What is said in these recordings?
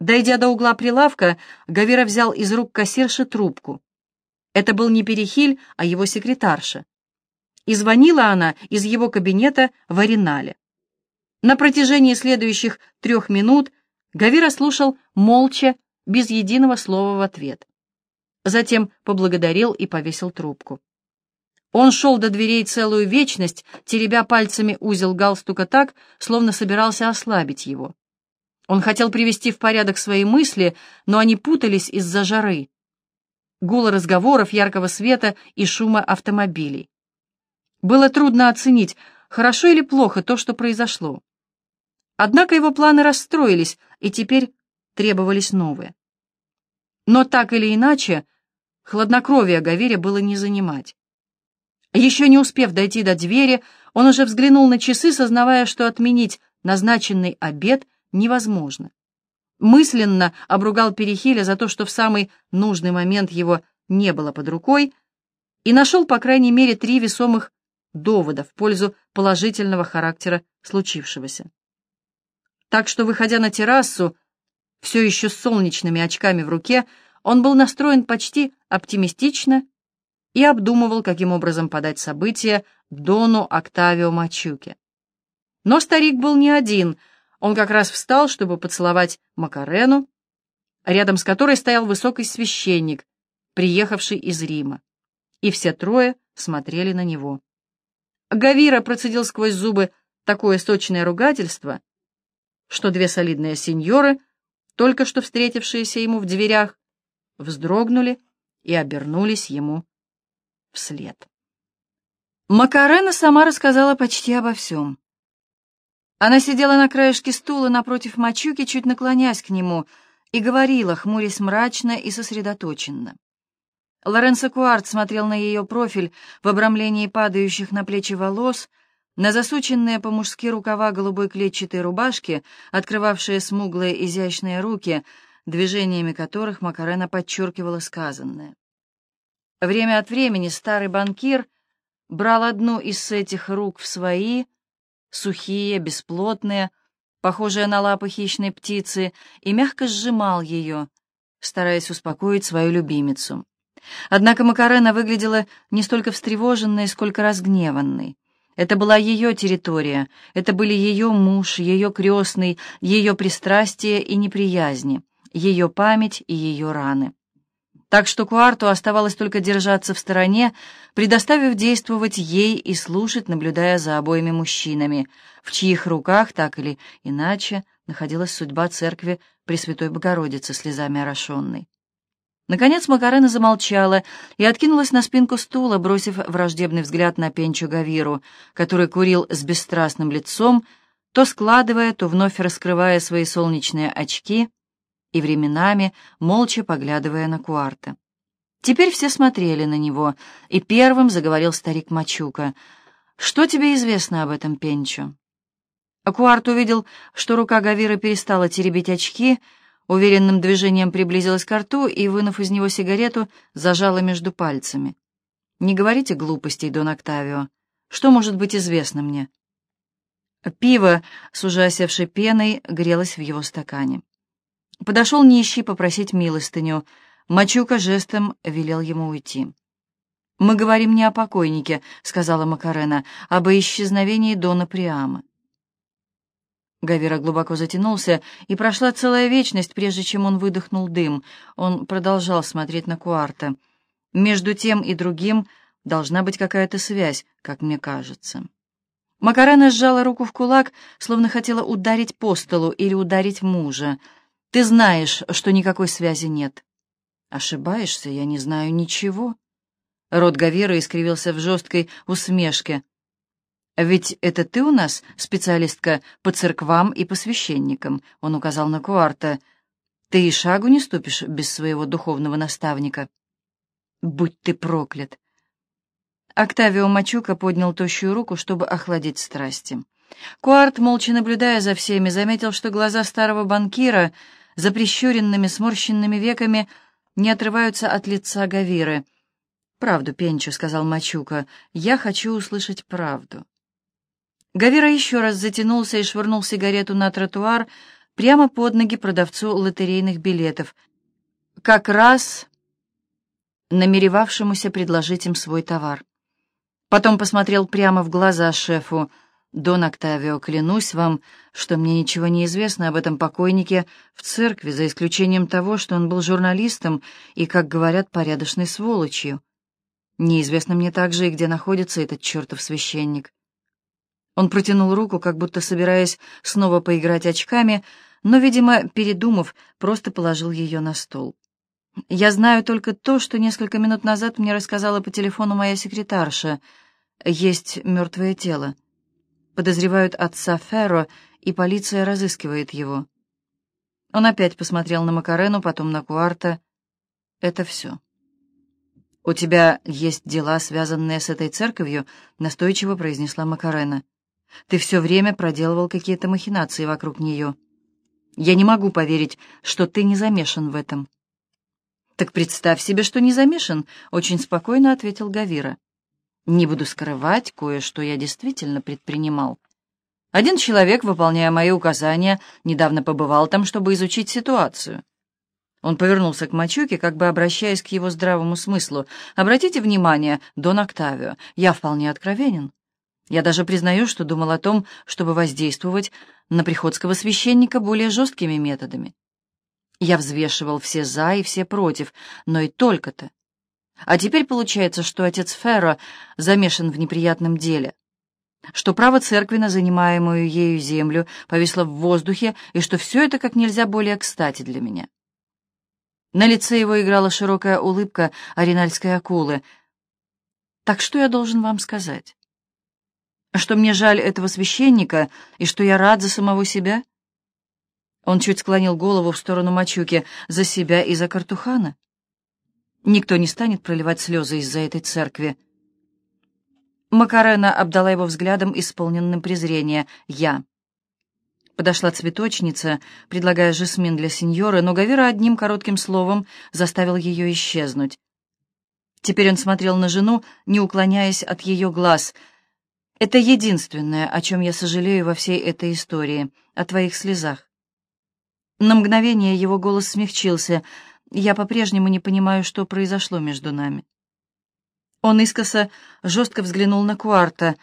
Дойдя до угла прилавка, Гавира взял из рук кассирши трубку. Это был не Перехиль, а его секретарша. И звонила она из его кабинета в Аринале. На протяжении следующих трех минут Гавира слушал молча, без единого слова в ответ. Затем поблагодарил и повесил трубку. Он шел до дверей целую вечность, теребя пальцами узел галстука так, словно собирался ослабить его. Он хотел привести в порядок свои мысли, но они путались из-за жары, гула разговоров, яркого света и шума автомобилей. Было трудно оценить, хорошо или плохо то, что произошло. Однако его планы расстроились, и теперь требовались новые. Но так или иначе, хладнокровие Гавере было не занимать. Еще не успев дойти до двери, он уже взглянул на часы, сознавая, что отменить назначенный обед невозможно. Мысленно обругал Перехиля за то, что в самый нужный момент его не было под рукой, и нашел, по крайней мере, три весомых довода в пользу положительного характера случившегося. Так что, выходя на террасу, все еще с солнечными очками в руке, он был настроен почти оптимистично и обдумывал, каким образом подать события Дону Октавио Мачуке. Но старик был не один, он как раз встал, чтобы поцеловать Макарену, рядом с которой стоял высокий священник, приехавший из Рима, и все трое смотрели на него. Гавира процедил сквозь зубы такое сочное ругательство, что две солидные сеньоры, только что встретившиеся ему в дверях, вздрогнули и обернулись ему вслед. Макарена сама рассказала почти обо всем. Она сидела на краешке стула напротив Мачуки, чуть наклонясь к нему, и говорила, хмурясь мрачно и сосредоточенно. Лоренцо Куарт смотрел на ее профиль в обрамлении падающих на плечи волос, на засученные по-мужски рукава голубой клетчатой рубашки, открывавшие смуглые изящные руки, движениями которых Макарена подчеркивала сказанное. Время от времени старый банкир брал одну из этих рук в свои, сухие, бесплотные, похожие на лапы хищной птицы, и мягко сжимал ее, стараясь успокоить свою любимицу. Однако Макарена выглядела не столько встревоженной, сколько разгневанной. Это была ее территория, это были ее муж, ее крестный, ее пристрастие и неприязни, ее память и ее раны. Так что Куарту оставалось только держаться в стороне, предоставив действовать ей и слушать, наблюдая за обоими мужчинами, в чьих руках, так или иначе, находилась судьба церкви Пресвятой Богородицы, слезами орошенной. Наконец Макарена замолчала и откинулась на спинку стула, бросив враждебный взгляд на Пенчо Гавиру, который курил с бесстрастным лицом, то складывая, то вновь раскрывая свои солнечные очки и временами молча поглядывая на Куарта. Теперь все смотрели на него, и первым заговорил старик Мачука. «Что тебе известно об этом Пенчо?» Куарт увидел, что рука Гавира перестала теребить очки, Уверенным движением приблизилась к рту и, вынув из него сигарету, зажала между пальцами. «Не говорите глупостей, Дон Октавио. Что может быть известно мне?» Пиво с уже осевшей пеной грелось в его стакане. Подошел нищий попросить милостыню. Мачука жестом велел ему уйти. «Мы говорим не о покойнике», — сказала Макарена, — «об исчезновении Дона Приама». Гавира глубоко затянулся, и прошла целая вечность, прежде чем он выдохнул дым. Он продолжал смотреть на Куарта. Между тем и другим должна быть какая-то связь, как мне кажется. Макарена сжала руку в кулак, словно хотела ударить по столу или ударить мужа. «Ты знаешь, что никакой связи нет». «Ошибаешься, я не знаю ничего». Рот Гавира искривился в жесткой усмешке. «Ведь это ты у нас специалистка по церквам и по священникам», — он указал на Куарта. «Ты и шагу не ступишь без своего духовного наставника». «Будь ты проклят!» Октавио Мачука поднял тощую руку, чтобы охладить страсти. Куарт, молча наблюдая за всеми, заметил, что глаза старого банкира, за прищуренными сморщенными веками, не отрываются от лица Гавиры. «Правду, Пенчо», — сказал Мачука, — «я хочу услышать правду». Гавира еще раз затянулся и швырнул сигарету на тротуар, прямо под ноги продавцу лотерейных билетов, как раз намеревавшемуся предложить им свой товар. Потом посмотрел прямо в глаза шефу. «Дон Октавио, клянусь вам, что мне ничего не известно об этом покойнике в церкви, за исключением того, что он был журналистом и, как говорят, порядочной сволочью. Неизвестно мне также и где находится этот чертов священник». Он протянул руку, как будто собираясь снова поиграть очками, но, видимо, передумав, просто положил ее на стол. «Я знаю только то, что несколько минут назад мне рассказала по телефону моя секретарша. Есть мертвое тело. Подозревают отца Ферро, и полиция разыскивает его». Он опять посмотрел на Макарену, потом на Куарта. «Это все». «У тебя есть дела, связанные с этой церковью?» — настойчиво произнесла Макарена. «Ты все время проделывал какие-то махинации вокруг нее. Я не могу поверить, что ты не замешан в этом». «Так представь себе, что не замешан», — очень спокойно ответил Гавира. «Не буду скрывать, кое-что я действительно предпринимал. Один человек, выполняя мои указания, недавно побывал там, чтобы изучить ситуацию». Он повернулся к Мачуке, как бы обращаясь к его здравому смыслу. «Обратите внимание, Дон Октавио, я вполне откровенен. Я даже признаю, что думал о том, чтобы воздействовать на приходского священника более жесткими методами. Я взвешивал все «за» и все «против», но и только-то. А теперь получается, что отец Ферро замешан в неприятном деле, что право церкви на занимаемую ею землю повисло в воздухе, и что все это как нельзя более кстати для меня. На лице его играла широкая улыбка аринальской акулы. «Так что я должен вам сказать? Что мне жаль этого священника, и что я рад за самого себя?» Он чуть склонил голову в сторону Мачуки за себя и за Картухана. Никто не станет проливать слезы из-за этой церкви. Макарена обдала его взглядом, исполненным презрения. «Я». Подошла цветочница, предлагая жасмин для сеньоры, но Гавира одним коротким словом заставил ее исчезнуть. Теперь он смотрел на жену, не уклоняясь от ее глаз. «Это единственное, о чем я сожалею во всей этой истории, о твоих слезах. На мгновение его голос смягчился. Я по-прежнему не понимаю, что произошло между нами. Он искоса жестко взглянул на Куарта,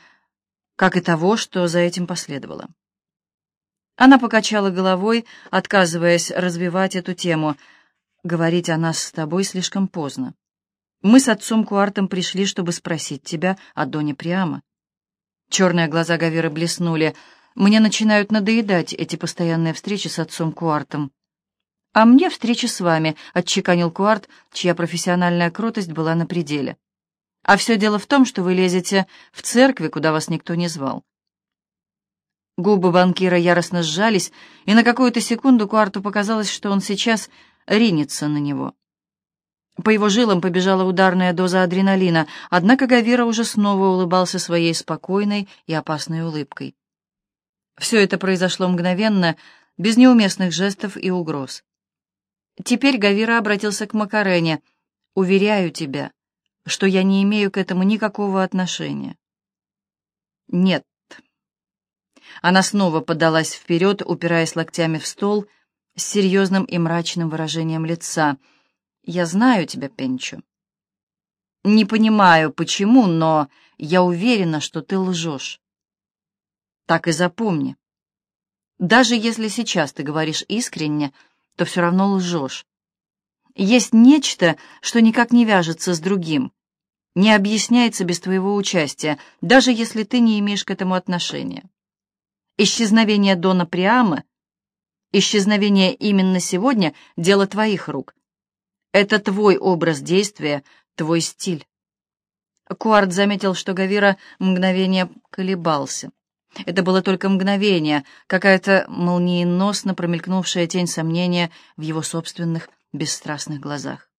как и того, что за этим последовало. Она покачала головой, отказываясь развивать эту тему. «Говорить о нас с тобой слишком поздно. Мы с отцом Куартом пришли, чтобы спросить тебя о Доне Приама». Черные глаза Гавиры блеснули — мне начинают надоедать эти постоянные встречи с отцом Куартом. «А мне встреча с вами», — отчеканил Куарт, чья профессиональная кротость была на пределе. «А все дело в том, что вы лезете в церкви, куда вас никто не звал». Губы банкира яростно сжались, и на какую-то секунду Куарту показалось, что он сейчас ринется на него. По его жилам побежала ударная доза адреналина, однако Гавира уже снова улыбался своей спокойной и опасной улыбкой. Все это произошло мгновенно, без неуместных жестов и угроз. Теперь Гавира обратился к Макарене. «Уверяю тебя, что я не имею к этому никакого отношения». «Нет». Она снова подалась вперед, упираясь локтями в стол, с серьезным и мрачным выражением лица. «Я знаю тебя, Пенчо. Не понимаю, почему, но я уверена, что ты лжешь. Так и запомни. Даже если сейчас ты говоришь искренне, то все равно лжешь. Есть нечто, что никак не вяжется с другим, не объясняется без твоего участия, даже если ты не имеешь к этому отношения. Исчезновение Дона Приама, исчезновение именно сегодня — дело твоих рук. Это твой образ действия, твой стиль. Куарт заметил, что Гавира мгновение колебался. Это было только мгновение, какая-то молниеносно промелькнувшая тень сомнения в его собственных бесстрастных глазах.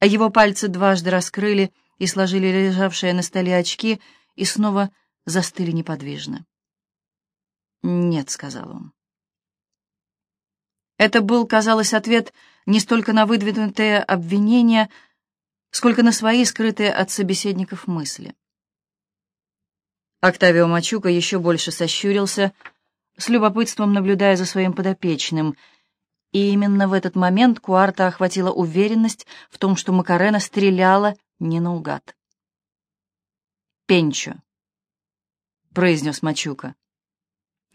А его пальцы дважды раскрыли и сложили лежавшие на столе очки и снова застыли неподвижно. «Нет», — сказал он. Это был, казалось, ответ не столько на выдвинутые обвинения, сколько на свои скрытые от собеседников мысли. Октавио Мачука еще больше сощурился, с любопытством наблюдая за своим подопечным. И именно в этот момент Куарта охватила уверенность в том, что Макарена стреляла не наугад. «Пенчо», — произнес Мачука.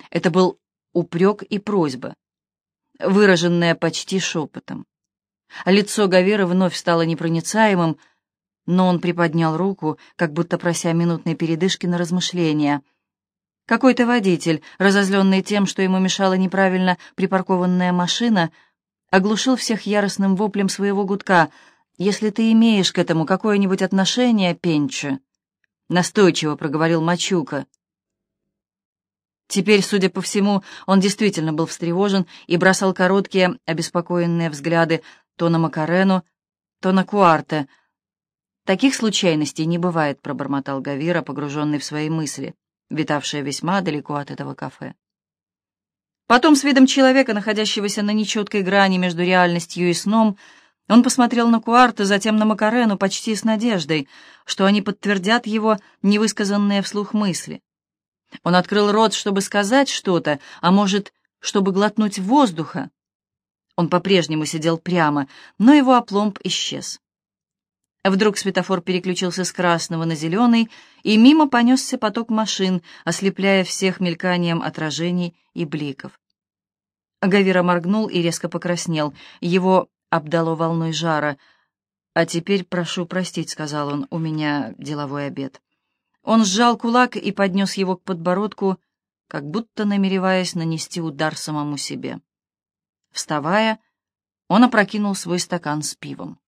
Это был упрек и просьба, выраженная почти шепотом. Лицо Гавера вновь стало непроницаемым, но он приподнял руку, как будто прося минутной передышки на размышления. Какой-то водитель, разозленный тем, что ему мешала неправильно припаркованная машина, оглушил всех яростным воплем своего гудка. «Если ты имеешь к этому какое-нибудь отношение, Пенчо», — настойчиво проговорил Мачука. Теперь, судя по всему, он действительно был встревожен и бросал короткие, обеспокоенные взгляды то на Макарену, то на Куарте — «Таких случайностей не бывает», — пробормотал Гавира, погруженный в свои мысли, витавшие весьма далеко от этого кафе. Потом, с видом человека, находящегося на нечеткой грани между реальностью и сном, он посмотрел на Куарта, затем на Макарену почти с надеждой, что они подтвердят его невысказанные вслух мысли. Он открыл рот, чтобы сказать что-то, а может, чтобы глотнуть воздуха. Он по-прежнему сидел прямо, но его опломб исчез. Вдруг светофор переключился с красного на зеленый, и мимо понесся поток машин, ослепляя всех мельканием отражений и бликов. Гавира моргнул и резко покраснел. Его обдало волной жара. «А теперь прошу простить», — сказал он, — «у меня деловой обед». Он сжал кулак и поднес его к подбородку, как будто намереваясь нанести удар самому себе. Вставая, он опрокинул свой стакан с пивом.